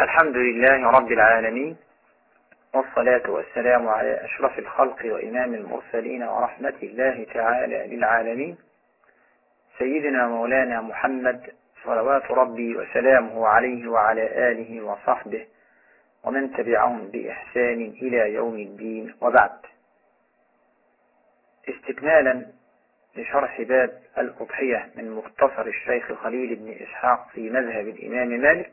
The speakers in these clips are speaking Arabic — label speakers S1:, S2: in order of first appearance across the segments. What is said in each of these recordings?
S1: الحمد لله رب العالمين والصلاة والسلام على أشرف الخلق وإمام المرسلين ورحمة الله تعالى للعالمين. سيدنا مولانا محمد صلوات ربي وسلامه عليه وعلى آله وصحبه ومن تبعهم بإحسان إلى يوم الدين. وبعد استكمالا لشرح باب الأضحية من مختصر الشيخ خليل بن إسحاق في مذهب الإمام مالك.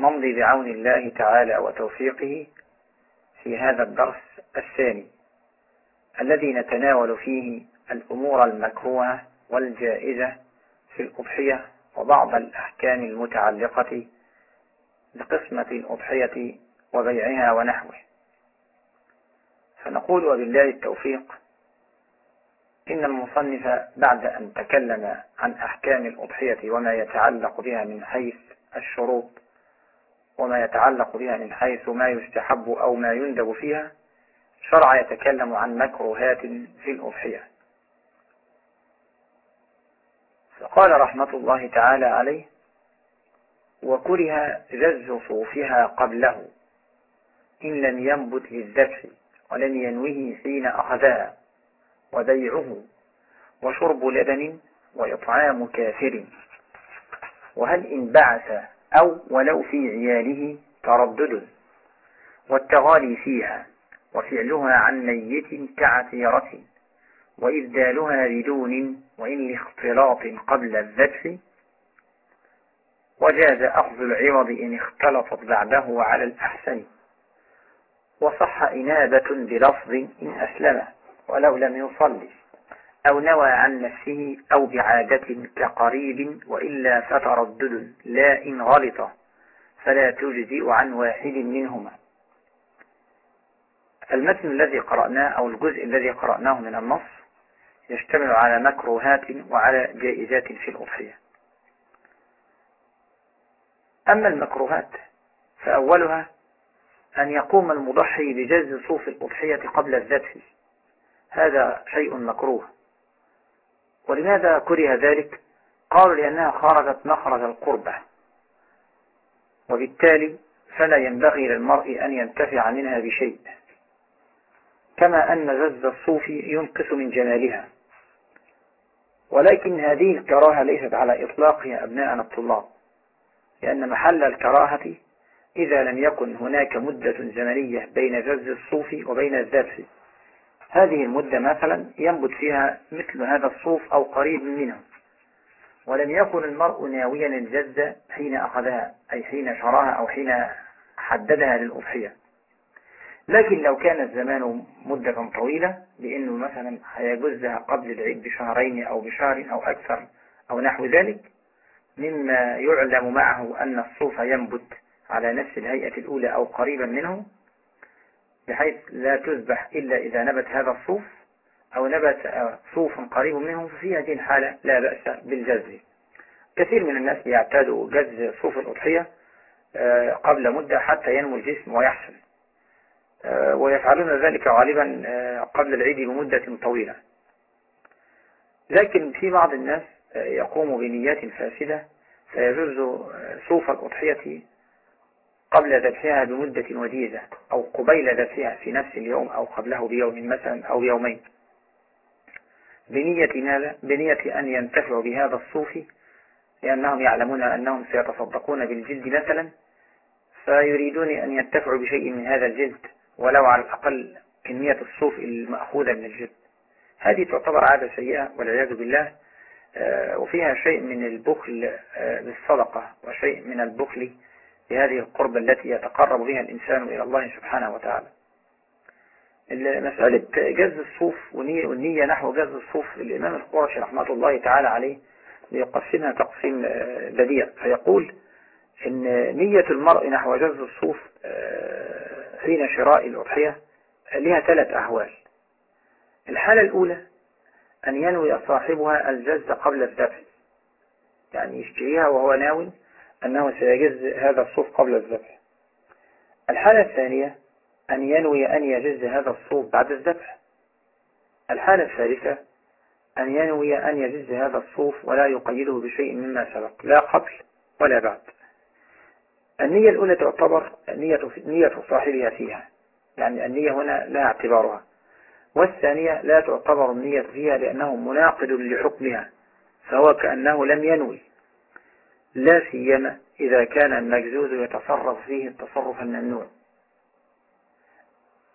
S1: نمضي بعون الله تعالى وتوفيقه في هذا الدرس الثاني الذي نتناول فيه الأمور المكروهة والجائزة في الأضحية وبعض الأحكام المتعلقة بقسمة الأضحية وبيعها ونحوه. فنقول وبالله التوفيق إن المصنف بعد أن تكلم عن أحكام الأضحية وما يتعلق بها من حيث الشروط وما يتعلق بها من حيث ما يستحب أو ما يندب فيها شرع يتكلم عن مكروهات في الأضحية. فقال رحمة الله تعالى عليه وكره جز صوفها قبله إن لم ينبت للذبح ولم ينوه حين أخذها وبيعه وشرب لبن وإطعام كافر. وهل إن بعث أو ولو في عياله تردد والتغالي فيها وفعلها عن ميت كعثيرة وإبدالها بدون وإن لاختلاط قبل الذبح وجاز أخذ العوض إن اختلطت بعده على الأحسن وصح إنابة بلفظ إن أسلم ولو لم يصلي. أو نوى عن نفسه أو بعادة كقريب وإلا فتردد لا إن غلط فلا تجزئ عن واحد منهما. المتن الذي قرأناه أو الجزء الذي قرأناه من النص يشتمل على مكروهات وعلى جائزات في الأضحية. أما المكروهات فأولها أن يقوم المضحي بجز صوف الأضحية قبل الذبح. هذا شيء مكروه. ولماذا كره ذلك؟ قالوا لأنها خرجت مخرج القربة. وبالتالي فلا ينبغي للمرء أن ينتفع منها بشيء. كما أن زز الصوف ينقص من جمالها. ولكن هذه الكراهة ليست على إطلاقها أبناءنا الطلاب. لأن محل الكراهة إذا لم يكن هناك مدة زمنية بين جز الصوف وبين الذبح هذه المدة مثلا ينبت فيها مثل هذا الصوف أو قريب منه ولم يكن المرء ناويا الجز حين أخذها أي حين شراها أو حين حددها للأضحية. لكن لو كان الزمان مدة طويلة بأنه مثلا هيجزها قبل العيد بشهرين أو بشهر أو أكثر أو نحو ذلك مما يعلم معه أن الصوف ينبت على نفس الهيئة الأولى أو قريبا منه بحيث لا تذبح إلا إذا نبت هذا الصوف أو نبت صوف قريب منه ففي هذه الحالة لا بأس بالجز كثير من الناس يعتادوا جز صوف الأضحية آه، قبل مدة حتى ينمو الجسم ويحسن. آه، ويفعلون ذلك غالبا آه، قبل العيد بمدة طويلة. لكن في بعض الناس يقوم بنيات فاسدة فيجوز صوف الأضحية قبل ذبحها بمدة وجيزة أو قبيل ذبحها في نفس اليوم أو قبله بيوم مثلا أو يومين. بنية ماذا؟ بنية أن ينتفعوا بهذا الصوف لأنهم يعلمون أنهم سيتصدقون بالجلد مثلا فيريدون أن ينتفعوا بشيء من هذا الجلد ولو على الأقل كمية الصوف المأخوذة من الجلد. هذه تعتبر عادة سيئة والعياذ بالله. آه، وفيها شيء من البخل آه، بالصدقة وشيء من البخل. بهذه القربة التي يتقرب بها الإنسان إلى الله سبحانه وتعالى. مسألة جز الصوف والنية نحو جز الصوف الإمام القرشي رحمة الله تعالى عليه ليقسمها تقسيم آه، بديع. فيقول إن نية المرء نحو جز الصوف آه، حين شراء الأضحية لها ثلاث أحوال. الحالة الأولى أن ينوي صاحبها الجز قبل الذبح. يعني يشتريها وهو ناوي أنه سيجز هذا الصوف قبل الذبح. الحالة الثانية أن ينوي أن يجز هذا الصوف بعد الذبح. الحالة الثالثة أن ينوي أن يجز هذا الصوف ولا يقيده بشيء مما سبق لا قبل ولا بعد. النية الأولى تعتبر نية, نية صاحبها فيها يعني النية هنا لا اعتبارها. والثانية لا تعتبر النية فيها لأنه مناقض لحكمها فهو كأنه لم ينوي. لا سيما إذا كان المجزوز يتصرف فيه التصرف الممنوع.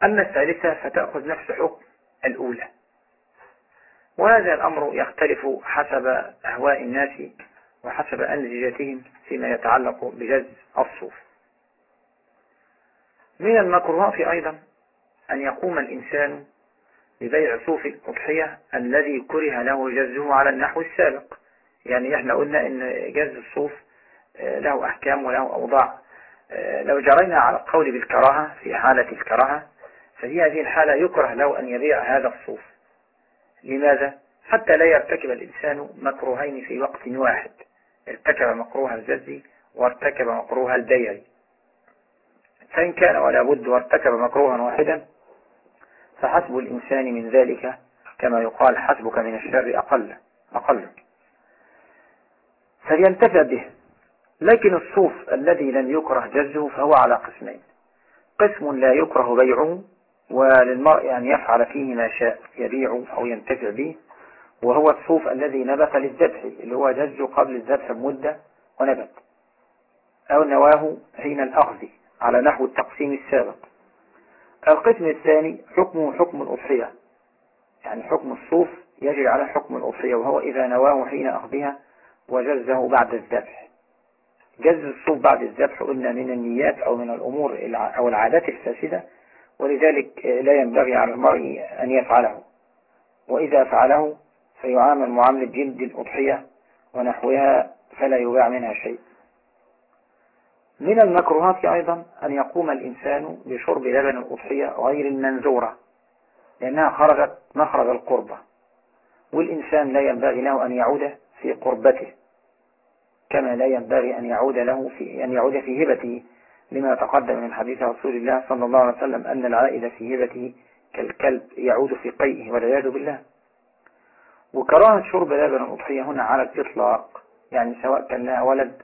S1: أما الثالثة فتأخذ نفس حكم الأولى. وهذا الأمر يختلف حسب أهواء الناس وحسب أنزجتهم فيما يتعلق بجز الصوف. من المكروهات أيضا أن يقوم الإنسان ببيع صوف الأضحية الذي كره له جزه على النحو السابق. يعني إحنا قلنا ان جز الصوف آه، له أحكام وله أوضاع. آه، لو جرينا على القول بالكراهة في حالة الكراهة ففي هذه الحالة يكره له أن يبيع هذا الصوف. لماذا؟ حتى لا يرتكب الإنسان مكروهين في وقت واحد. ارتكب مكروه الجز وارتكب مكروه البيع. فإن كان ولا بد وارتكب مكروها واحدا فحسب الإنسان من ذلك كما يقال حسبك من الشر أقل أقل. فلينتفع به. لكن الصوف الذي لم يكره جزه فهو على قسمين. قسم لا يكره بيعه وللمرء أن يفعل فيه ما شاء يبيع أو ينتفع به. وهو الصوف الذي نبت للذبح اللي هو جزه قبل الذبح بمدة ونبت. أو نواه حين الأخذ على نحو التقسيم السابق. القسم الثاني حكمه حكم الأضحية. يعني حكم الصوف يجري على حكم الأضحية وهو إذا نواه حين أخذها وجزه بعد الذبح. جز الصوف بعد الذبح قلنا من النيات أو من الأمور أو العادات الفاسدة ولذلك لا ينبغي على المرء أن يفعله. وإذا فعله فيعامل معاملة جلد الأضحية ونحوها فلا يباع منها شيء. من المكروهات أيضا أن يقوم الإنسان بشرب لبن الأضحية غير المنزورة لأنها خرجت مخرج القربة والإنسان لا ينبغي له أن يعود في قربته. كما لا ينبغي أن يعود له في أن يعود في هبته لما تقدم من حديث رسول الله صلى الله عليه وسلم أن العائد في هبته كالكلب يعود في قيئه والعياذ بالله. وكراهة شرب لبن الأضحية هنا على الإطلاق يعني سواء كان لها ولد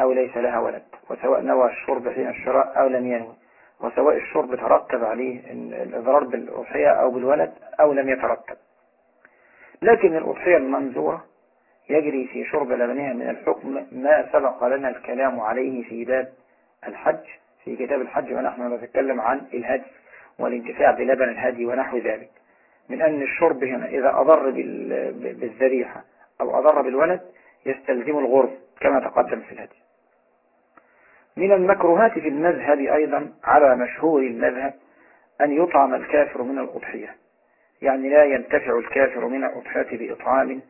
S1: أو ليس لها ولد وسواء نوى الشرب حين الشراء أو لم ينوي وسواء الشرب ترتب عليه الإضرار بالأضحية أو بالولد أو لم يترتب لكن الأضحية المنزورة يجري في شرب لبنها من الحكم ما سبق لنا الكلام عليه في باب الحج في كتاب الحج ونحن نتكلم عن الهدي والانتفاع بلبن الهدي ونحو ذلك. من أن الشرب هنا إذا أضر بالذريحة أو أضر بالولد يستلزم الغرب كما تقدم في الهدي. من المكروهات في المذهب أيضا على مشهور المذهب أن يطعم الكافر من الأضحية يعني لا ينتفع الكافر من الأضحية بإطعام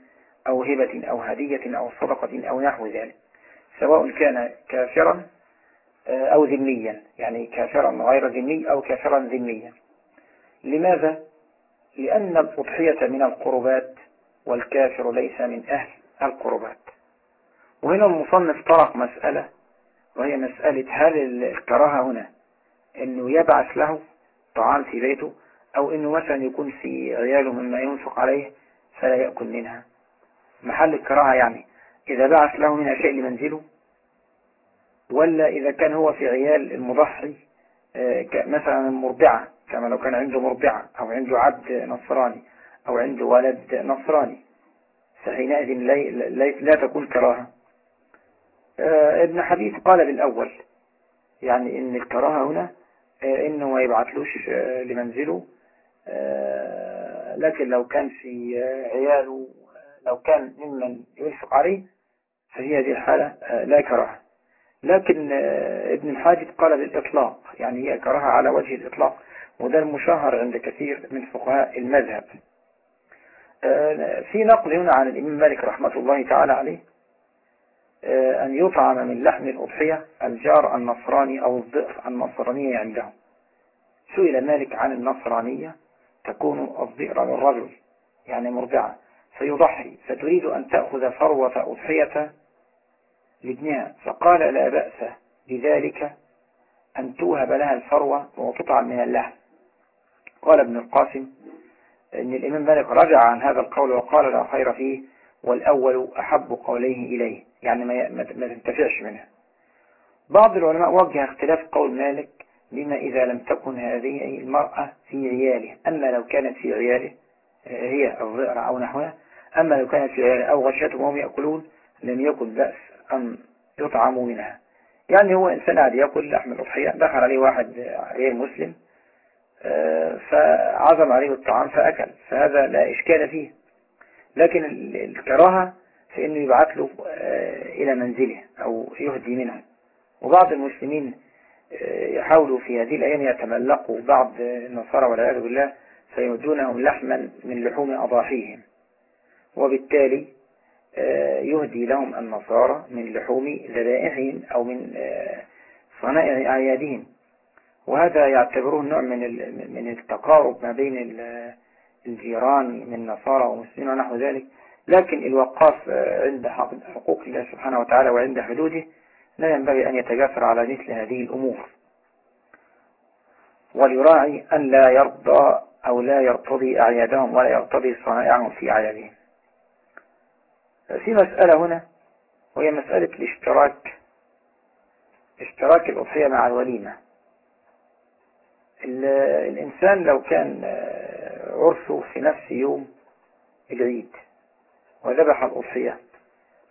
S1: أو هبة أو هدية أو صدقة أو نحو ذلك سواء كان كافرا آه، أو ذميا يعني كافرا غير ذمي أو كافرا ذميا. لماذا؟ لأن الأضحية من القربات والكافر ليس من أهل القربات. وهنا المصنف طرق مسألة وهي مسألة هل الكراهة هنا إنه يبعث له طعام في بيته أو إنه مثلا يكون في عياله مما ينفق عليه فلا يأكل منها. محل الكراهة يعني. إذا بعث له منها شيء لمنزله ولا إذا كان هو في عيال المضحي آه، مثلا المرضعة كما لو كان عنده مرضعة أو عنده عبد نصراني أو عنده ولد نصراني. فحينئذ لا تكون كراهة. آه، ابن حديث قال بالأول يعني إن الكراهة هنا آه، إنه ما يبعثلوش آه، لمنزله. لكن لو كان في عياله لو كان ممن ينفق عليه فهي هذه الحالة لا كراهة لكن ابن الحاجب قال بالإطلاق يعني هي كراهة على وجه الإطلاق وده المشاهر عند كثير من فقهاء المذهب. في نقل هنا عن الإمام مالك رحمة الله تعالى عليه آه، أن يطعم من لحم الأضحية الجار النصراني أو الضئر النصرانية عندهم. سئل مالك عن النصرانية تكون الضئر للرجل يعني مرضعة فيضحي فتريد أن تأخذ فروة أضحية لابنها. فقال لا بأس بذلك أن توهب لها الفروة وتطعم من اللحم. قال ابن القاسم أن الإمام مالك رجع عن هذا القول وقال لا خير فيه والأول أحب قوليه إليه يعني ما, ما تنتفعش منها بعض العلماء وجه اختلاف قول مالك بما إذا لم تكن هذه المرأة في عياله. أما لو كانت في عياله هي الضئر أو نحوها أما لو كانت عياله أو غشتهم وهم يأكلون لم يكن بأس أن يطعموا منها. يعني هو إنسان عادي يأكل لحم الأضحية دخل عليه واحد غير مسلم آه، فعظم عليه الطعام فأكل فهذا لا إشكال فيه. لكن الكراهة في أنه يبعث له آه، إلى منزله أو يهدي منه. وبعض المسلمين آه، يحاولوا في هذه الأيام يتملقوا بعض النصارى والعياذ بالله فيهدونهم لحما من لحوم أضاحيهم. وبالتالي يهدي لهم النصارى من لحوم ذبائحهم أو من صنائع أعيادهم. وهذا يعتبروه نوع من من التقارب ما بين الجيران من نصارى ومسلمين ونحو ذلك. لكن الوقاف عند حقوق الله سبحانه وتعالى وعند حدوده لا ينبغي أن يتجاسر على مثل هذه الأمور. وليراعي أن لا يرضى أو لا يرتضي أعيادهم ولا يرتضي صنائعهم في أعيادهم. في مسألة هنا وهي مسألة الاشتراك اشتراك الأضحية مع الوليمة. الإنسان لو كان آه، عرسه في نفس يوم العيد وذبح الأضحية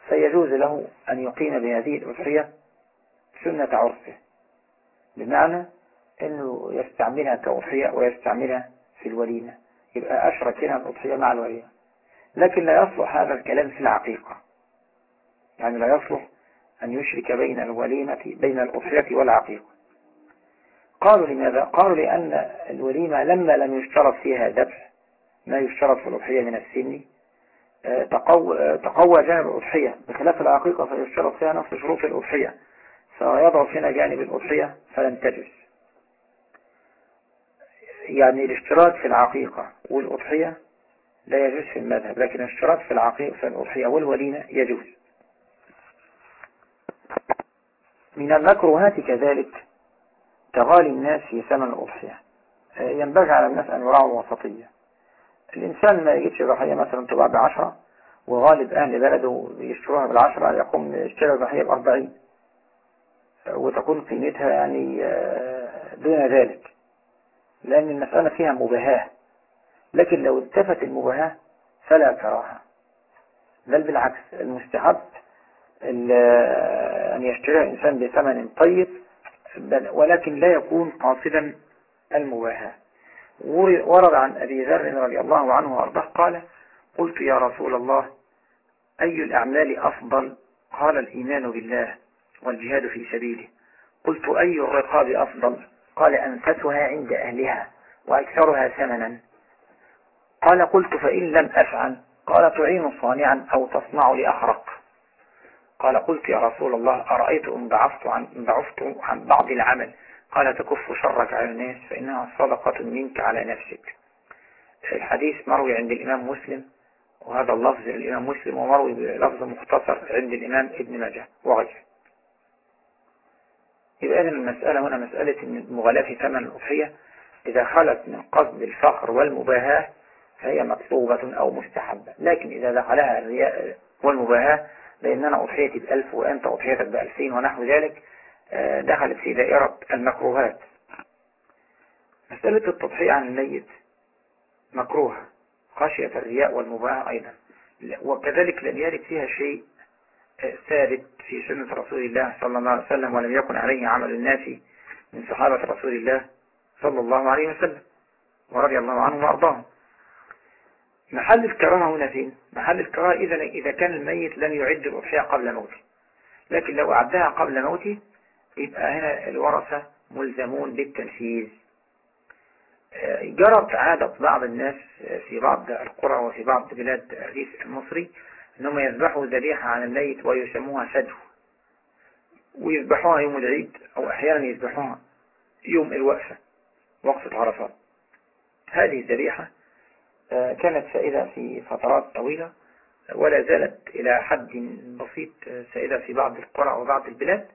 S1: فيجوز له أن يقيم بهذه الأضحية سنة عرسه. بمعنى أنه يستعملها كأضحية ويستعملها في الوليمة. يبقى أشرك هنا الأضحية مع الوليمة. لكن لا يصلح هذا الكلام في العقيقة. يعني لا يصلح أن يشرك بين الوليمة بين الأضحية والعقيقة. قالوا لماذا؟ قالوا لأن الوليمة لما لم يشترط فيها ذبح ما يشترط في الأضحية من السن آه، تقوى, آه، تقوى جانب الأضحية. بخلاف العقيقة فيشترط فيها نفس شروط الأضحية. فيضعف هنا جانب الأضحية فلم تجز يعني الاشتراط في العقيقة والأضحية لا يجوز في المذهب لكن الاشتراط في العقيقة في الأضحية والوليمة يجوز. من المكروهات كذلك تغالي الناس في ثمن الأضحية. آه، ينبغي على الناس أن يراعوا وسطية الإنسان ما يجيبش ضحية مثلا تباع بعشرة وغالب أهل بلده يشتروها بالعشرة يقوم يشتري الضحية بأربعين وتكون قيمتها يعني آه، دون ذلك. لأن المسألة فيها مباهاة. لكن لو التفت المباهاة فلا كراهة. بل بالعكس المستحب أن يشتريها الإنسان بثمن طيب ولكن لا يكون قاصدا المباهاة. ورد عن أبي ذر رضي الله عنه وأرضاه قال قلت يا رسول الله أي الأعمال أفضل؟ قال الإيمان بالله والجهاد في سبيله. قلت أي الرقاب أفضل؟ قال أنفتها عند أهلها وأكثرها ثمنا. قال قلت فإن لم أفعل قال تعين صانعا أو تصنع لأخرق قال قلت يا رسول الله أرأيت إن ضعفت عن, ضعفت عن بعض العمل؟ قال تكف شرك على الناس فإنها صدقة منك على نفسك. الحديث مروي عند الإمام مسلم وهذا اللفظ الإمام مسلم ومروي بلفظ مختصر عند الإمام ابن ماجه وغيره. يبقى إذن المسألة هنا مسألة المغالاة في ثمن الأضحية. إذا خلت من قصد الفخر والمباهاة فهي مطلوبة أو مستحبة. لكن إذا دخلها الرياء والمباهاة بأننا أضحيتي بألف وأنت أضحيتك بألفين ونحو ذلك آه، دخلت في دائرة المكروهات. مسألة التضحية عن الميت مكروهة خشية الرياء والمباهة أيضا. وكذلك لم يرد فيها شيء آه، ثابت في سنة رسول الله صلى الله عليه وسلم ولم يكن عليه عمل الناس من صحابة رسول الله صلى الله عليه وسلم ورضي الله عنهم وأرضاهم. محل الكراهة هنا فين؟ محل الكراهة إذا إذا كان الميت لم يعد الأضحية قبل موته. لكن لو أعدها قبل موته يبقى هنا الورثة ملزمون بالتنفيذ. آه، جرت عادة بعض الناس في بعض القرى وفي بعض بلاد الريف المصري أنهم يذبحوا ذبيحة عن الميت ويسموها فدو ويذبحوها يوم العيد أو أحيانا يذبحوها يوم الوقفة وقفة عرفات. هذه الذبيحة آه، كانت سائدة في فترات طويلة ولا زالت إلى حد بسيط سائدة في بعض القرى وبعض البلاد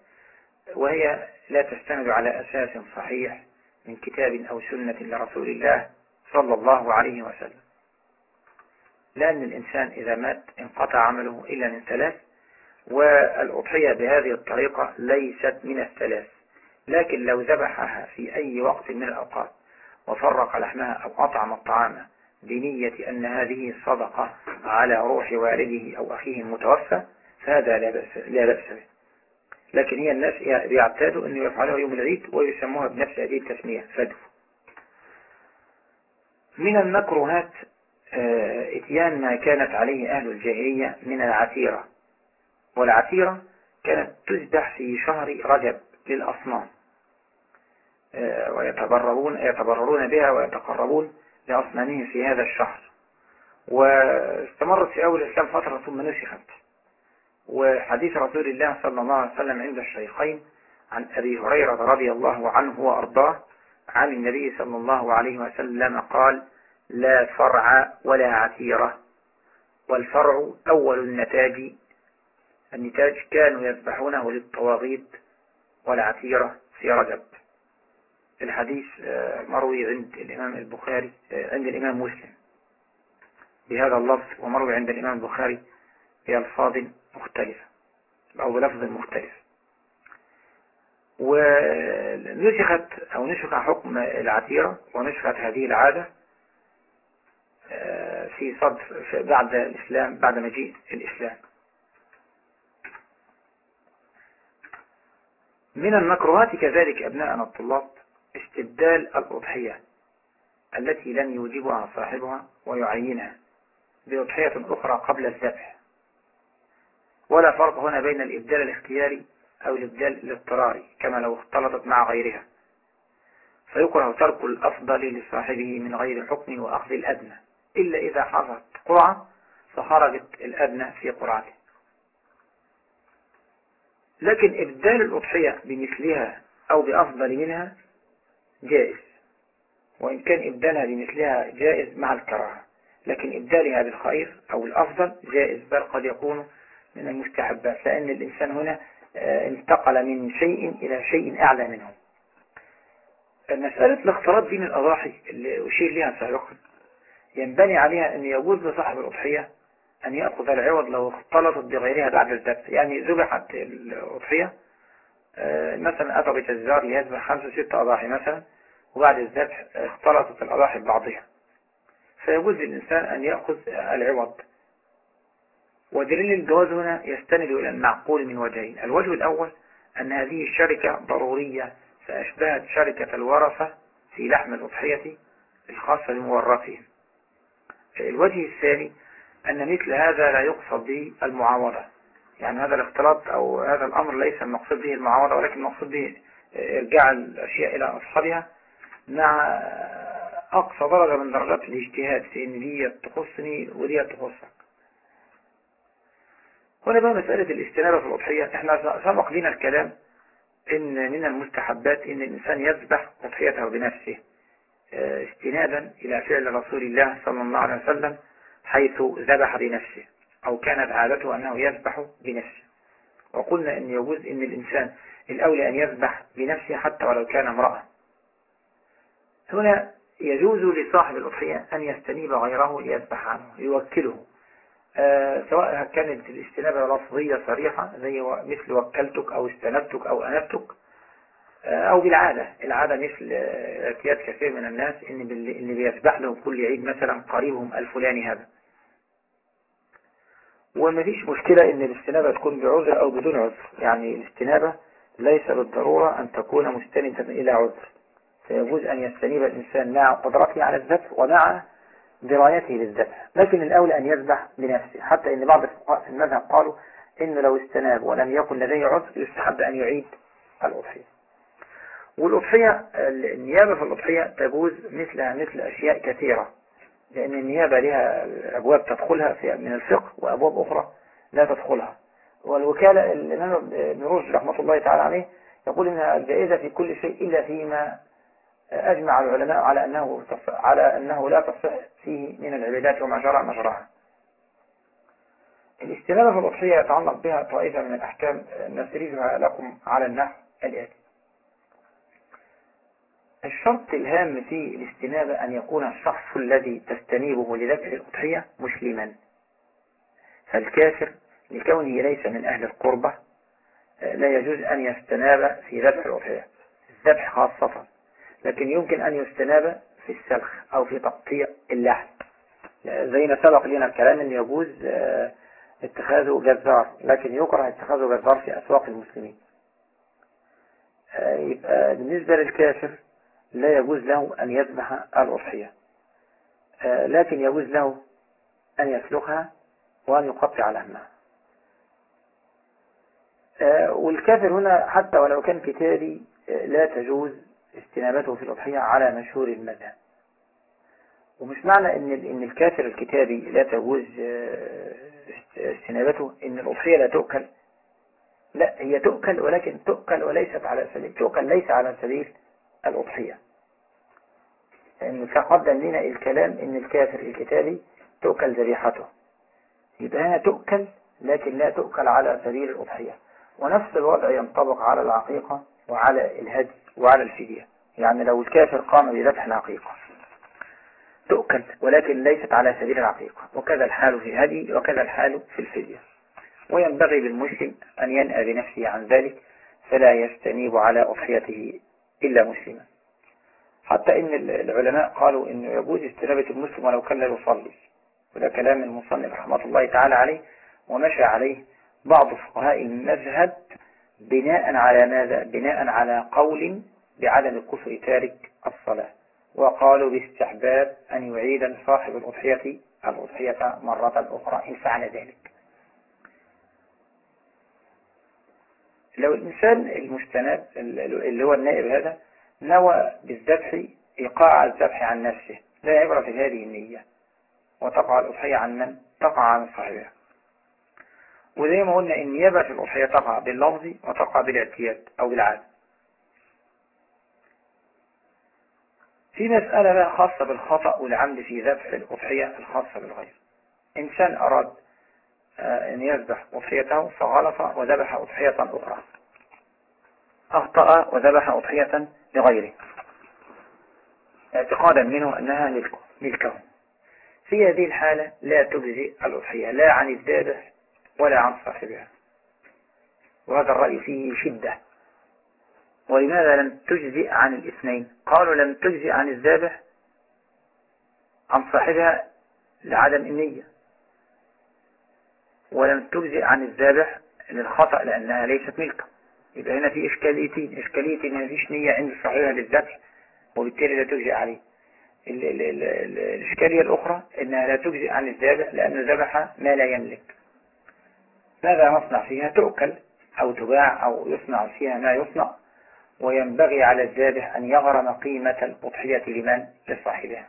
S1: وهي لا تستند على أساس صحيح من كتاب أو سنة لرسول الله صلى الله عليه وسلم. لأن الإنسان إذا مات انقطع عمله إلا من ثلاث والأضحية بهذه الطريقة ليست من الثلاث. لكن لو ذبحها في أي وقت من الأوقات وفرق لحمها أو أطعم الطعام بنية أن هذه صدقة على روح والده أو أخيه المتوفى فهذا لا بأس, لا بأس به. لكن هي الناس يعتادوا أن يفعلوها يوم العيد ويسموها بنفس هذه التسمية فدو من المكروهات آه، إتيان ما كانت عليه أهل الجاهلية من العتيرة والعتيرة كانت تذبح في شهر رجب للأصنام آه، ويتبررون يتبررون بها ويتقربون لأصنامهم في هذا الشهر. واستمرت في أول الإسلام فترة ثم نسخت. وحديث رسول الله صلى الله عليه وسلم عند الشيخين عن أبي هريرة رضي الله عنه وأرضاه عن النبي صلى الله عليه وسلم قال لا فرع ولا عتيرة والفرع أول النتاج. النتاج كانوا يذبحونه للطواغيت والعتيرة في رجب. الحديث آه، مروي عند الإمام البخاري آه، عند الإمام مسلم. بهذا اللفظ ومروي عند الإمام البخاري بألفاظ مختلفة أو بلفظ مختلف. ونسخت أو نسخ حكم العتيرة ونسخت هذه العادة آه، في صدر بعد الإسلام بعد مجيء الإسلام. من المكروهات كذلك أبناءنا الطلاب استبدال الأضحية التي لم يوجبها صاحبها ويعينها بأضحية أخرى قبل الذبح ولا فرق هنا بين الإبدال الاختياري أو الإبدال الاضطراري كما لو اختلطت مع غيرها. فيكره ترك الأفضل لصاحبه من غير حكم وأخذ الأدنى. إلا إذا حصلت قرعة فخرجت الأدنى في قرعته. لكن إبدال الأضحية بمثلها أو بأفضل منها جائز. وإن كان إبدالها بمثلها جائز مع الكراهة لكن إبدالها بالخير أو الأفضل جائز بل قد يكون من المستحبات لأن الإنسان هنا آه، انتقل من شيء إلى شيء أعلى منه. مسألة الاختلاط بين الأضاحي اللي أشير لها سابقا ينبني عليها أن يجوز لصاحب الأضحية أن يأخذ العوض لو اختلطت بغيرها بعد الذبح. يعني ذبحت الأضحية آه، مثلا أتى بتجار يذبح خمسة ستة أضاحي مثلا وبعد الذبح اختلطت الأضاحي ببعضها. فيجوز للإنسان أن يأخذ العوض. ودليل الجواز هنا يستند إلى المعقول من وجهين. الوجه الأول أن هذه الشركة ضرورية فأشبهت شركة الورثة في لحم الأضحية الخاصة بمورثهم. الوجه الثاني أن مثل هذا لا يقصد به المعاوضة. يعني هذا الاختلاط أو هذا الأمر ليس المقصود به المعاوضة ولكن المقصود به إرجاع الأشياء إلى أصحابها. مع أقصى درجة من درجات الاجتهاد في أن دي تخصني ودي تخصك. هنا بقى مسألة الاستنابة في الأضحية. إحنا سبق لنا الكلام إن من المستحبات إن الإنسان يذبح أضحيته بنفسه آه، استنادا إلى فعل رسول الله صلى الله عليه وسلم حيث ذبح بنفسه أو كانت عادته أنه يذبح بنفسه. وقلنا إن يجوز إن الإنسان الأولى أن يذبح بنفسه حتى ولو كان امرأة. هنا يجوز لصاحب الأضحية أن يستنيب غيره ليذبح عنه يوكله. آه سواء كانت الاستنابة لفظية صريحة زي مثل وكلتك أو استنبتك أو أنبتك آه أو بالعادة. العادة مثل اعتياد آه كثير من الناس إن اللي بيسبح لهم كل عيد مثلا قريبهم الفلاني هذا. وما فيش مشكلة إن الاستنابة تكون بعذر أو بدون عذر. يعني الاستنابة ليس بالضرورة أن تكون مستندا إلى عذر. فيجوز أن يستنيب الإنسان مع قدرته على الذبح ومع درايته للذبح. لكن الأولى أن يذبح بنفسه حتى أن بعض الفقهاء في المذهب قالوا إنه لو استناب ولم يكن لديه عذر يستحب أن يعيد الأضحية. والأضحية النيابة في الأضحية تجوز مثلها مثل أشياء كثيرة. لأن النيابة لها أبواب تدخلها في من الفقه وأبواب أخرى لا تدخلها. والوكالة الإمام ابن رشد رحمة الله تعالى عليه يقول إنها جائزة في كل شيء إلا فيما أجمع العلماء على أنه على أنه لا تصح فيه من العبادات وما شرع ما شرعها. الاستنابة في الأضحية يتعلق بها طائفة من الأحكام نسردها لكم على النحو الآتي. الشرط الهام في الاستنابة أن يكون الشخص الذي تستنيبه لذبح الأضحية مسلما. فالكافر لكونه ليس من أهل القربة لا يجوز أن يستناب في ذبح الأضحية. الذبح خاصة. لكن يمكن أن يستناب في السلخ أو في تقطيع اللحم. زي ما سبق لنا الكلام أن يجوز آه، اتخاذه جزار لكن يكره اتخاذه جزار في أسواق المسلمين. آه، يبقى بالنسبة للكافر لا يجوز له أن يذبح الأضحية. آه، لكن يجوز له أن يسلخها وأن يقطع لحمها. والكافر هنا حتى ولو كان كتابي لا تجوز استنابته في الأضحية على مشهور المذهب. ومش معنى إن إن الكافر الكتابي لا تجوز آه، استنابته إن الأضحية لا تؤكل. لا هي تؤكل ولكن تؤكل وليست على سبيل تؤكل ليس على سبيل الأضحية. لأن تقدم لنا الكلام إن الكافر الكتابي تؤكل ذبيحته. يبقى هنا تؤكل لكن لا تؤكل على سبيل الأضحية. ونفس الوضع ينطبق على العقيقة وعلى الهدي وعلى الفدية. يعني لو الكافر قام بذبح العقيقة تؤكل ولكن ليست على سبيل العقيقة. وكذا الحال في الهدي وكذا الحال في الفدية. وينبغي للمسلم أن ينأى بنفسه عن ذلك فلا يستنيب على أضحيته إلا مسلما. حتى إن العلماء قالوا إنه يجوز استنابة المسلم ولو كان لا يصلي وده كلام المصنف رحمة الله تعالى عليه ومشى عليه بعض فقهاء المذهب بناء على ماذا؟ بناء على قول بعدم كفر تارك الصلاة. وقالوا باستحباب أن يعيد صاحب الأضحية الأضحية مرة أخرى إن فعل ذلك. لو الإنسان المستناب اللي هو النائب هذا نوى بالذبح إيقاع الذبح عن نفسه لا عبرة في هذه النية. وتقع الأضحية عن من؟ تقع عن صاحبها. وزي ما قلنا النيابة في الأضحية تقع باللفظ وتقع بالاعتياد أو بالعادة في مسألة بقى خاصة بالخطأ والعمد في ذبح الأضحية الخاصة بالغير. إنسان أراد آه، أن يذبح أضحيته فغلط وذبح أضحية أخرى. أخطأ وذبح أضحية لغيره. اعتقادا منه أنها ملكه في هذه الحالة لا تجزي الأضحية لا عن الذابح ولا عن صاحبها. وهذا الرأي فيه شدة. ولماذا لم تجزئ عن الاثنين؟ قالوا لم تجزئ عن الذابح عن صاحبها لعدم النية. ولم تجزئ عن الذابح للخطأ لأنها ليست ملكة يبقى هنا في إشكاليتين. إشكالية إن مفيش نية عند صاحبها للذبح وبالتالي لا تجزئ عليه. الإشكالية الأخرى إنها لا تجزئ عن الذابح لأنه ذبح ما لا يملك. ماذا نصنع فيها؟ تؤكل أو تباع أو يصنع فيها ما يصنع. وينبغي على الذابح أن يغرم قيمة الأضحية لمن؟ لصاحبها.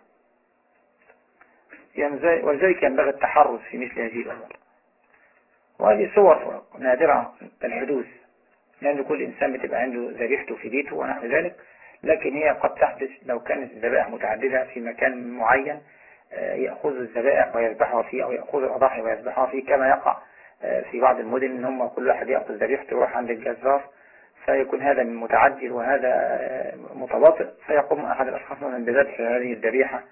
S1: ولذلك ينبغي التحرز في مثل هذه الأمور. وهذه صور نادرة الحدوث. لأن كل إنسان بتبقى عنده ذبيحته في بيته ونحو ذلك. لكن هي قد تحدث لو كانت الذبائح متعددة في مكان معين آه، يأخذ الذبائح ويذبحها فيه أو يأخذ الأضاحي ويذبحها فيه كما يقع في بعض المدن إن هم كل واحد يأخذ ذبيحته يروح عند الجزار فيكون هذا متعجل وهذا آه، متباطئ فيقوم أحد الأشخاص من بذبح هذه الذبيحة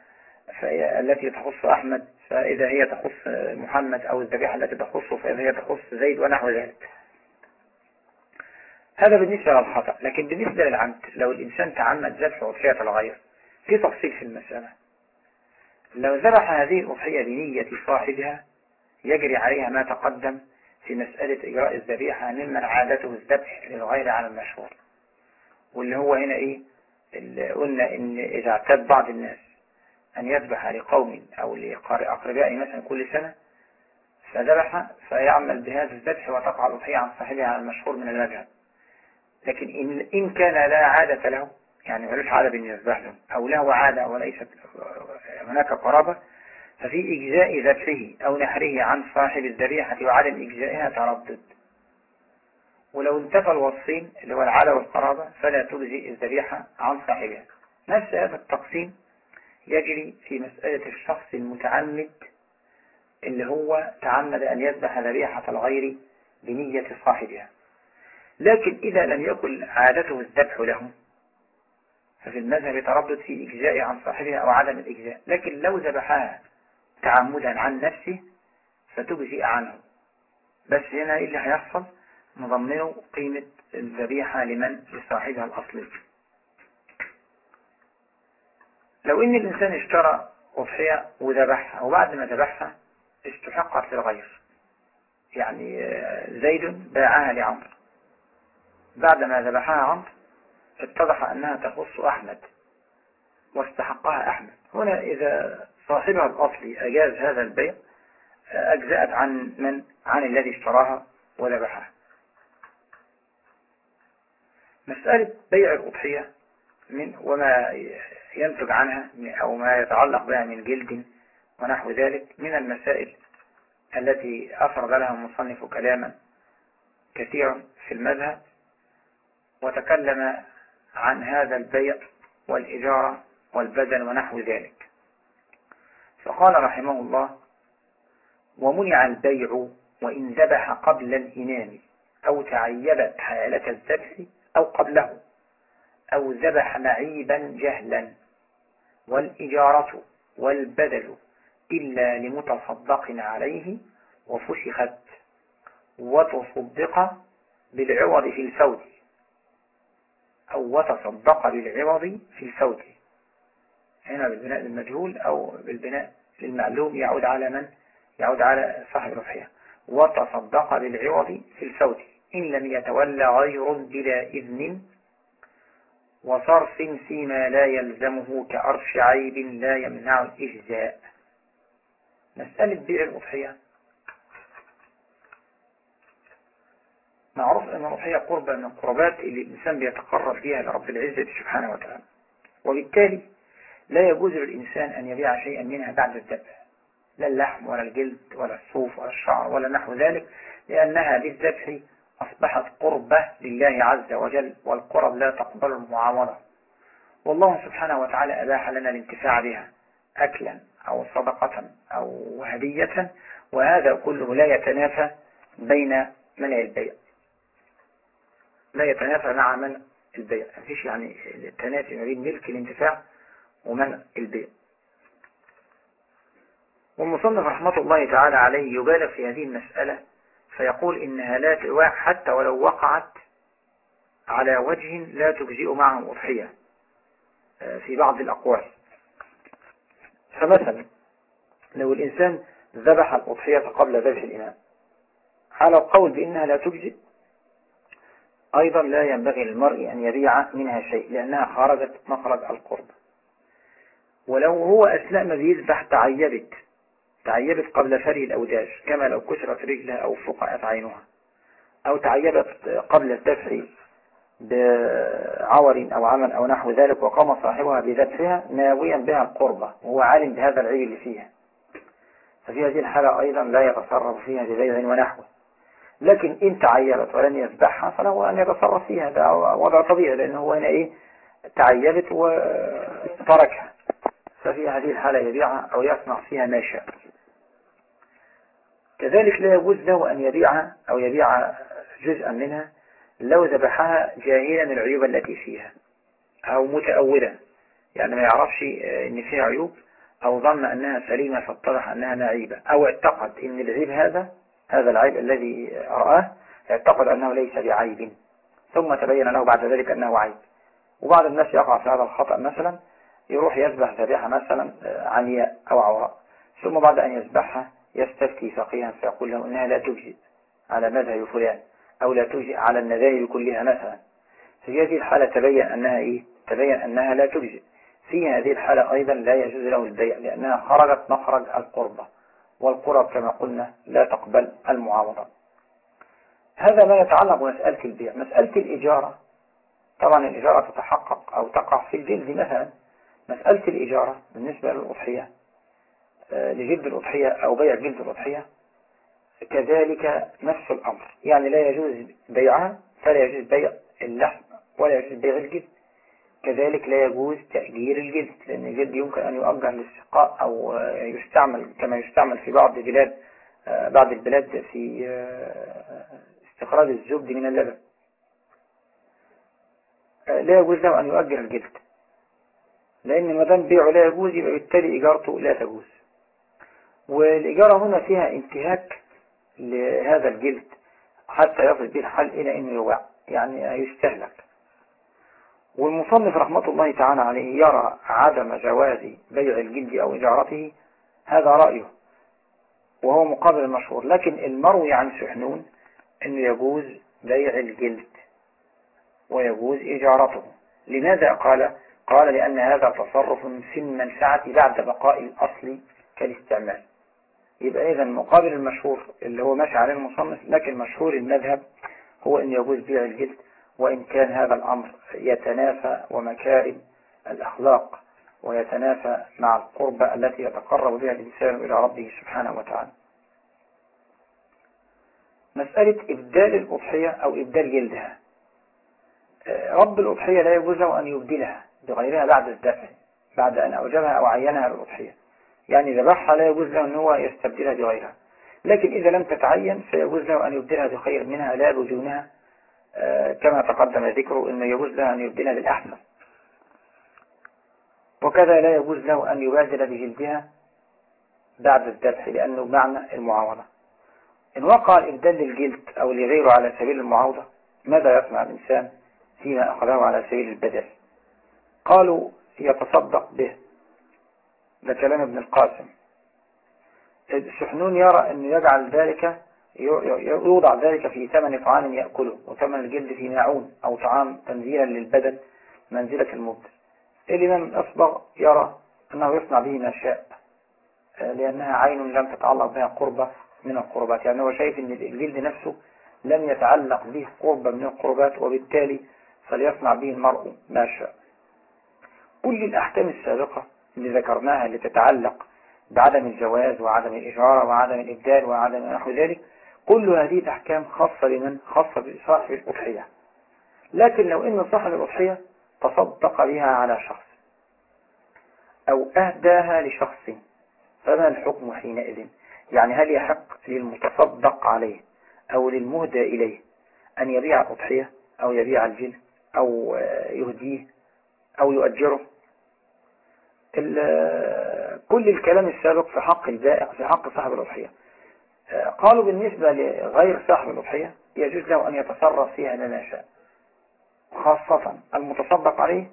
S1: التي تخص أحمد فإذا هي تخص محمد أو الذبيحة التي تخصه فإذا هي تخص زيد ونحو ذلك. هذا بالنسبة للخطأ. لكن بالنسبة للعمد لو الإنسان تعمد ذبح أضحية الغير في تفصيل في المسألة. لو ذبح هذه الأضحية بنية صاحبها يجري عليها ما تقدم في مسألة إجراء الذبيحة ممن عادته الذبح للغير على المشهور. واللي هو هنا إيه؟ اللي قلنا إن إذا اعتاد بعض الناس أن يذبح لقوم أو لأقربائه مثلا كل سنة فذبح فيعمل بهذا الذبح وتقع الأضحية عن صاحبها على المشهور من المذهب. لكن إن, إن كان لا عادة له يعني ملوش عادة بأن يذبح له أو له عادة وليست هناك قرابة ففي إجزاء ذبحه أو نحره عن صاحب الذبيحة وعدم إجزائها تردد. ولو انتفى الوصفين اللي هو العادة والقرابة فلا تجزي الذبيحة عن صاحبها. نفس هذا التقسيم يجري في مسألة الشخص المتعمد اللي هو تعمد أن يذبح ذبيحة الغير بنية صاحبها. لكن إذا لم يكن عادته الذبح له ففي المذهب تردد في إجزاء عن صاحبها أو عدم الإجزاء. لكن لو ذبحها تعمدا عن نفسه فتجزئ عنه بس هنا إيه اللي هيحصل؟ نضمنه قيمة الذبيحة لمن؟ لصاحبها الأصلي. لو إن الإنسان اشترى أضحية وذبحها وبعد ما ذبحها استحقت للغير. يعني زيد باعها لعمر. بعد ما ذبحها عمر اتضح أنها تخص أحمد واستحقها أحمد. هنا إذا صاحبها الأصلي أجاز هذا البيع أجزأت عن من؟ عن الذي اشتراها وذبحها. مسألة بيع الأضحية من وما ينتج عنها أو ما يتعلق بها من جلد ونحو ذلك من المسائل التي أفرد لها المصنف كلاما كثيرا في المذهب وتكلم عن هذا البيع والإجارة والبدن ونحو ذلك. فقال رحمه الله ومنع البيع وإن ذبح قبل الإنام أو تعيبت حالة الذبح أو قبله أو ذبح معيبا جهلا والإجارة والبدل إلا لمتصدق عليه وفسخت وتصدق بالعوض في الفوت أو وتصدق بالعوض في الفوت هنا بالبناء للمجهول أو بالبناء للمعلوم يعود على من؟ يعود على صاحب الرفية وتصدق بالعوض في الفوت. إن لم يتولى غير بلا إذن وصرف فيما لا يلزمه كأرش عيب لا يمنع الإجزاء. مسألة بيع الأضحية. معروف أن الأضحية قربة من القربات اللي الإنسان بيتقرب بها لرب العزة سبحانه وتعالى. وبالتالي لا يجوز للإنسان أن يبيع شيئا منها بعد الذبح لا اللحم ولا الجلد ولا الصوف ولا الشعر ولا نحو ذلك لأنها بالذبح أصبحت قربة لله عز وجل والقرب لا تقبل المعاوضة. والله سبحانه وتعالى أباح لنا الانتفاع بها أكلا أو صدقة أو هدية وهذا كله لا يتنافى بين منع البيع. لا يتنافى مع منع البيع. مفيش يعني التنافي ما بين ملك الانتفاع ومنع البيع والمصنف رحمة الله تعالى عليه يبالغ في هذه المسألة فيقول إنها لا حتى ولو وقعت على وجه لا تجزئ معه الأضحية آه، في بعض الأقوال. فمثلا لو الإنسان ذبح الأضحية قبل ذبح الإمام على القول بأنها لا تجزئ أيضا لا ينبغي للمرء أن يبيع منها شيء لأنها خرجت مخرج القرب. ولو هو أثناء ما بيذبح تعيبت تعيبت قبل فري الأوداج كما لو كسرت رجلها أو فقعت عينها أو تعيبت قبل الدفع بعور أو عمل أو نحو ذلك وقام صاحبها بذبحها ناويا بها القربة وهو عالم بهذا العيب اللي فيها. ففي هذه الحالة أيضا لا يتصرف فيها ببيع ونحوه. لكن إن تعيبت ولم يذبحها فله أن يتصرف فيها وضع طبيعي لأنه هو هنا إيه؟ تعيبت وتركها. ففي هذه الحالة يبيعها أو يصنع فيها ما شاء. كذلك لا يجوز له أن يبيعها أو يبيع جزءا منها لو ذبحها جاهلا العيوب التي فيها أو متأولا. يعني ما يعرفش أن فيها عيوب أو ظن أنها سليمة فاتضح أنها نعيبة أو اعتقد أن العيب هذا هذا العيب الذي رآه اعتقد أنه ليس بعيب. ثم تبين له بعد ذلك أنه عيب. وبعض الناس يقع في هذا الخطأ مثلا يروح يذبح ذبيحة مثلا عنياء أو عوراء. ثم بعد أن يذبحها يستفتي فقيها فيقول له إنها لا تجزئ على مذهب فلان أو لا تجزئ على النذائر كلها مثلا. في هذه الحالة تبين أنها إيه؟ تبين أنها لا تجزئ. في هذه الحالة أيضا لا يجوز له البيع لأنها خرجت مخرج القربة والقرب كما قلنا لا تقبل المعاوضة. هذا ما يتعلق بمسألة البيع. مسألة الإجارة. طبعا الإجارة تتحقق أو تقع في الجلد مثلا. مسألة الإجارة بالنسبة للأضحية آه، لجلد الأضحية أو بيع جلد الأضحية كذلك نفس الأمر. يعني لا يجوز بيعها فلا يجوز بيع اللحم ولا يجوز بيع الجلد. كذلك لا يجوز تأجير الجلد لأن الجلد يمكن أن يؤجر للسقاء أو يستعمل كما يستعمل في بعض البلاد آه، بعض البلاد في آه، استخراج الزبد من اللبن. لا يجوز له أن يؤجر الجلد. لأن ما دام بيعه لا يجوز يبقى بالتالي إجارته لا تجوز. والإجارة هنا فيها انتهاك لهذا الجلد حتى يصل به الحال إلى أنه يوع يعني يستهلك. والمصنف رحمة الله تعالى عليه يرى عدم جواز بيع الجلد أو إجارته هذا رأيه وهو مقابل المشهور. لكن المروي عن سحنون أنه يجوز بيع الجلد ويجوز إجارته لماذا قال قال لأن هذا تصرف في المنفعة بعد بقاء الأصل كالاستعمال. يبقى إذا مقابل المشهور اللي هو ماشي عليه المصنف لكن مشهور المذهب هو أن يجوز بيع الجلد وإن كان هذا الأمر يتنافى ومكارم الأخلاق ويتنافى مع القربة التي يتقرب بها الإنسان إلى ربه سبحانه وتعالى. مسألة إبدال الأضحية أو إبدال جلدها. رب الأضحية لا يجوز أن يبدلها. بغيرها بعد الدفع بعد أن أوجبها أو عينها للأضحية يعني ذبحها لا يجوز له أن هو يستبدلها بغيرها. لكن إذا لم تتعين فيجوز له أن يبدلها بخير منها لا بدونها آه، كما تقدم ذكره أنه يجوز له أن يبدلها بالأحسن وكذا لا يجوز له أن يبادل بجلدها بعد الذبح لأنه معنى المعاوضة. إن وقع الإبدال للجلد أو لغيره على سبيل المعاوضة ماذا يصنع الإنسان فيما أخذه على سبيل البدل؟ قالوا يتصدق به. ده كلام ابن القاسم. السحنون يرى أن يجعل ذلك يوضع ذلك في ثمن طعام يأكله وثمن الجلد في ناعون أو طعام تنزيلا للبدن منزلة المبدل الإمام الأصبغ يرى أنه يصنع به ما شاء لأنها عين لم تتعلق بها قربة من القربات. يعني هو شايف أن الجلد نفسه لم يتعلق به قربة من القربات وبالتالي فليصنع به المرء ما شاء. كل الأحكام السابقة اللي ذكرناها اللي تتعلق بعدم الجواز وعدم الإجارة وعدم الإبدال وعدم نحو ذلك كل هذه الأحكام خاصة لمن؟ خاصة بصاحب الأضحية. لكن لو إن صاحب الأضحية تصدق بها على شخص أو أهداها لشخص فما الحكم حينئذ؟ يعني هل يحق للمتصدق عليه أو للمهدى إليه أن يبيع الأضحية أو يبيع الجلد أو يهديه أو يؤجره؟ كل الكلام السابق في حق البائع في حق صاحب الأضحية. قالوا بالنسبة لغير صاحب الأضحية يجوز له أن يتصرف فيها ما شاء. خاصة المتصدق عليه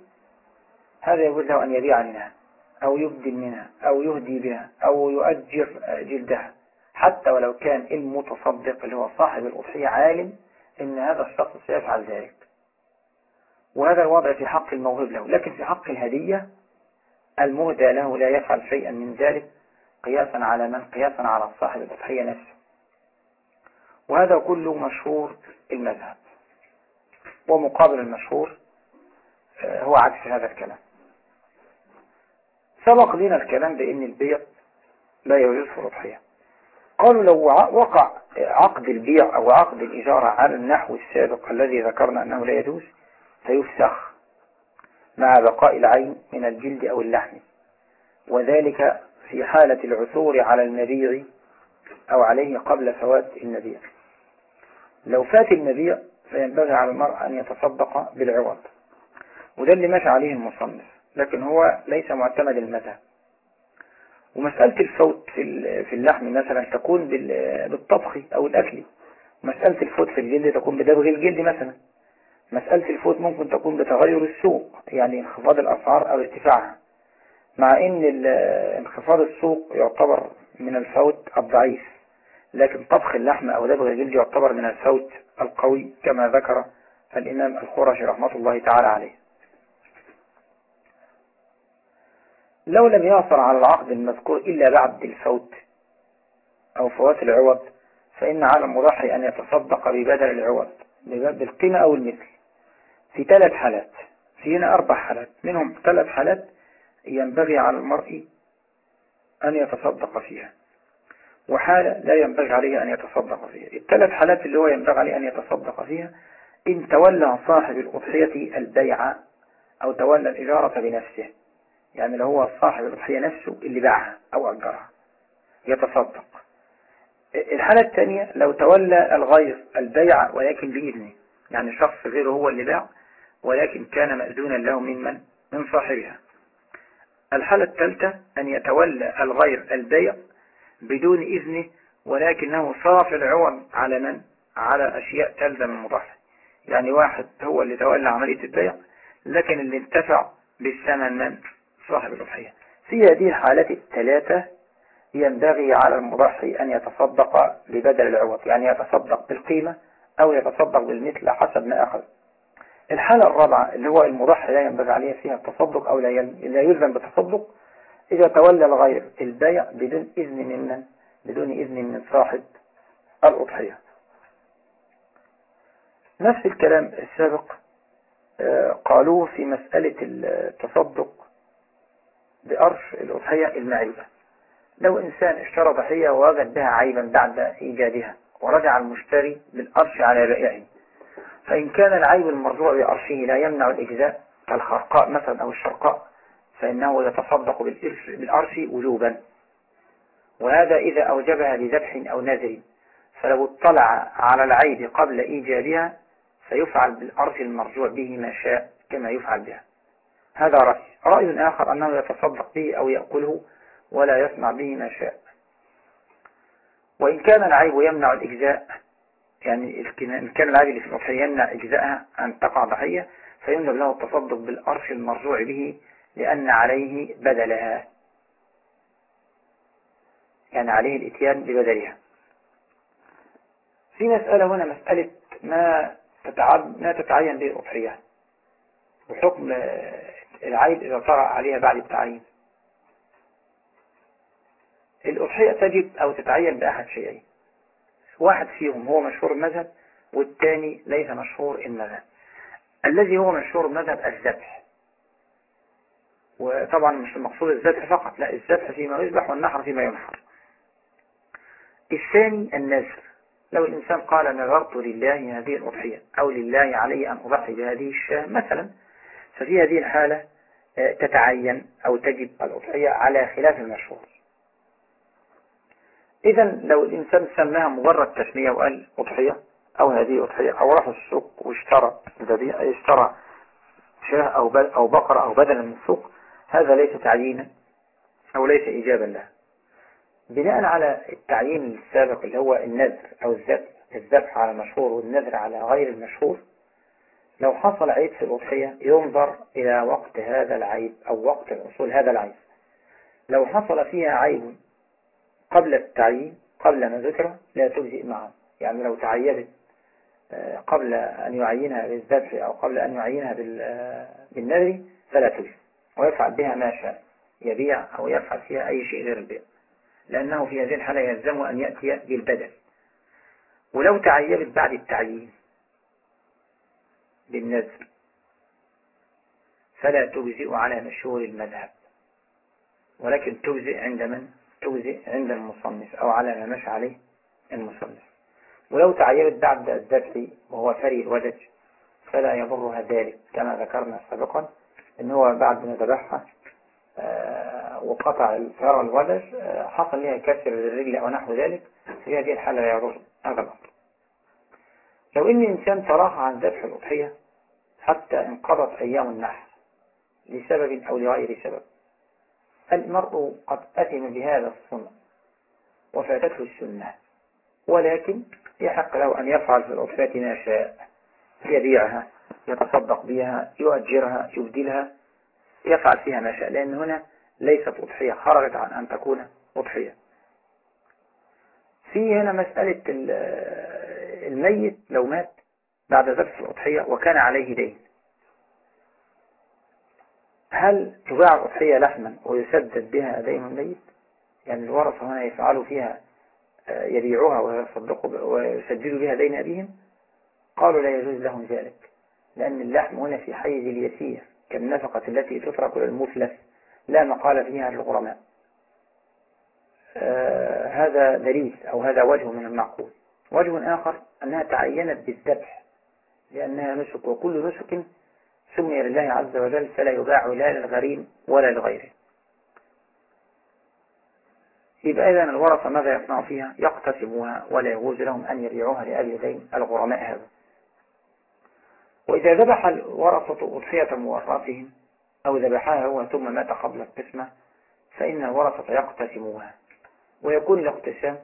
S1: هذا يجوز له أن يبيع منها أو يبدل منها أو يهدي بها أو يؤجر جلدها. حتى ولو كان المتصدق اللي هو صاحب الأضحية عالم إن هذا الشخص سيفعل ذلك. وهذا الوضع في حق الموهب له. لكن في حق الهدية المهدى له لا يفعل شيئا من ذلك قياسا على من؟ قياسا على صاحب الأضحية نفسه. وهذا كله مشهور المذهب. ومقابل المشهور آه، هو عكس هذا الكلام. سبق لنا الكلام بأن البيع لا يجوز في الأضحية. قالوا لو وقع عقد البيع أو عقد الإجارة على النحو السابق الذي ذكرنا أنه لا يجوز فيفسخ مع بقاء العين من الجلد أو اللحم. وذلك في حالة العثور على المبيع أو عليه قبل فوات المبيع لو فات المبيع فينبغي على المرء أن يتصدق بالعوض. وده اللي ماشي عليه المصنف لكن هو ليس معتمد المذهب ومسألة الفوت في اللحم مثلا تكون بالطبخ أو الأكل. مسألة الفوت في الجلد تكون بدبغ الجلد مثلا. مسألة الفوت ممكن تكون بتغير السوق يعني انخفاض الأسعار أو ارتفاعها. مع إن انخفاض السوق يعتبر من الفوت الضعيف لكن طبخ اللحم أو دبغ الجلد يعتبر من الفوت القوي كما ذكر الإمام الخرشي رحمة الله تعالى عليه. لو لم يعثر على العقد المذكور إلا بعد الفوت أو فوات العوض فإن على المضحي أن يتصدق ببدل العوض بالقيمة أو المثل. في ثلاث حالات. في هنا أربع حالات. منهم ثلاث حالات ينبغي على المرء أن يتصدق فيها. وحالة لا ينبغي عليه أن يتصدق فيها. الثلاث حالات اللي هو ينبغي عليه أن يتصدق فيها إن تولى صاحب الأضحية البيع أو تولى الإجارة بنفسه. يعني لو هو صاحب الأضحية نفسه اللي باعها أو أجرها. يتصدق. الحالة الثانية لو تولى الغير البيع ولكن بإذنه. يعني شخص غيره هو اللي باع ولكن كان مأذونا له ممن من؟ صاحبها. الحالة الثالثة أن يتولى الغير البيع بدون إذنه ولكنه صرف العوض على من؟ على أشياء تلزم المضحي يعني واحد هو اللي تولى عملية البيع لكن اللي انتفع بالثمن من؟ صاحب الأضحية. في هذه الحالات الثلاثة ينبغي على المضحي أن يتصدق ببدل العوض يعني يتصدق بالقيمة أو يتصدق بالمثل حسب ما أخذ. الحالة الرابعة اللي هو المضحي لا ينبغي عليه فيها التصدق أو لا يلزم بالتصدق إذا تولى الغير البيع بدون إذن من بدون إذن من صاحب الأضحية. نفس الكلام السابق آه، قالوه في مسألة التصدق بأرش الأضحية المعيبة لو إنسان اشترى ضحية ووجد بها عيبا بعد إيجادها ورجع المشتري بالأرش على بائعه فإن كان العيب المرجوع بأرشه لا يمنع الإجزاء كالخرقاء مثلا أو الشرقاء فإنه يتصدق بالأرش وجوبا. وهذا إذا أوجبها لذبح أو نذر. فلو اطلع على العيب قبل إيجادها فيفعل بالأرش المرجوع به ما شاء كما يفعل بها. هذا رأي. رأي آخر أنه يتصدق به أو يأكله ولا يصنع به ما شاء. وإن كان العيب يمنع الإجزاء يعني كان العيب اللي في الأضحية يمنع إجزاءها أن تقع ضحية فيندب له التصدق بالأرش المرجوع به لأن عليه بدلها. يعني عليه الإتيان ببدلها. في مسألة هنا مسألة ما ما تتعين به الأضحية وحكم العيب إذا طرأ عليها بعد التعيين. الأضحية تجب أو تتعين بأحد شيئين. واحد فيهم هو مشهور المذهب والثاني ليس مشهور المذهب. الذي هو مشهور المذهب الذبح. وطبعا مش المقصود الذبح فقط لا الذبح فيما يذبح والنحر فيما ينحر. الثاني النذر. لو الإنسان قال نذرت لله هذه الأضحية أو لله علي أن أضحي بهذه الشاة مثلا ففي هذه الحالة آه، تتعين أو تجب الأضحية على خلاف المشهور إذا لو الإنسان سماها مجرد تسمية وقال أضحية أو هذه أضحية أو راح السوق واشترى اشترى شاة أو أو بقرة أو بدلا من السوق هذا ليس تعيينا أو ليس إيجابا له. بناء على التعيين السابق اللي هو النذر أو الذبح على المشهور والنذر على غير المشهور لو حصل عيب في الأضحية ينظر إلى وقت هذا العيب أو وقت الحصول هذا العيب. لو حصل فيها عيب قبل التعيين قبل ما ذكر لا تجزئ معه. يعني لو تعيبت آه، قبل أن يعينها بالذبح أو قبل أن يعينها آه، بالنذر فلا تجزئ. ويفعل بها ما شاء. يبيع أو يفعل فيها أي شيء غير البيع. لأنه في هذه الحالة يلزم أن يأتي بالبدل. ولو تعيبت بعد التعيين بالنذر فلا تجزئ على مشهور المذهب. ولكن تجزئ عند من؟ تجزئ عند المصنف أو على ما مشى عليه المصنف. ولو تعيبت بعد الذبح وهو فري الودج فلا يضرها ذلك كما ذكرنا سابقا إن هو بعد ما ذبحها آه، وقطع الفرع الودج آه، حصل لها كسر للرجل أو نحو ذلك في هذه الحالة لا يضر هذا الأمر لو إن الإنسان تراخى عن ذبح الأضحية حتى انقضت أيام النحر لسبب أو لغير سبب المرء قد أثم بهذا الصنع وفاتته السنة ولكن يحق له أن يفعل في الأضحية ما شاء يبيعها يتصدق بها يؤجرها يبدلها يفعل فيها ما شاء لأن هنا ليست أضحية خرجت عن أن تكون أضحية. في هنا مسألة الميت لو مات بعد ذبح الأضحية وكان عليه دين. هل تباع الأضحية لحما ويسدد بها دين الميت؟ يعني الورثة هنا يفعلوا فيها آه، يبيعوها ويصدقوا ويسددوا بها دين أبيهم؟ قالوا لا يجوز لهم ذلك لأن اللحم هنا في حيز اليسير كالنفقة التي تترك للمفلس لا مقال فيها للغرماء. آه هذا دليل أو هذا وجه من المعقول. وجه آخر أنها تعينت بالذبح لأنها نسك وكل نسك سمي لله عز وجل فلا يباع لا للغريم ولا لغيره. يبقى إذا الورثة ماذا يصنعوا فيها؟ يقتسموها ولا يجوز لهم أن يبيعوها لأجل دين الغرماء هذا. وإذا ذبح الورثة أضحية مورثهم أو ذبحها هو ثم مات قبل القسمة فإن الورثة يقتسموها. ويكون الاقتسام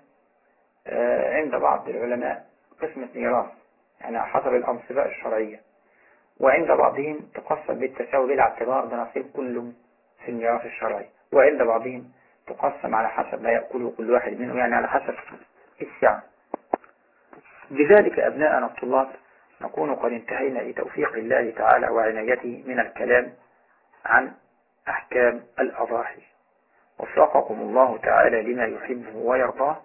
S1: آه، عند بعض العلماء قسمة ميراث يعني حسب الأنصباء الشرعية. وعند بعضهم تقسم بالتساوي بلا اعتبار بنصيب كل في الميراث الشرعي وعند بعضهم تقسم على حسب ما يأكله كل واحد منه يعني على حسب السعة لذلك أبناءنا الطلاب نكون قد انتهينا لتوفيق الله تعالى وعنايته من الكلام عن أحكام الأضاحي. وفقكم الله تعالى لما يحبه ويرضاه.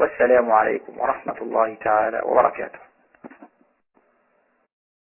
S1: والسلام عليكم ورحمة الله تعالى وبركاته.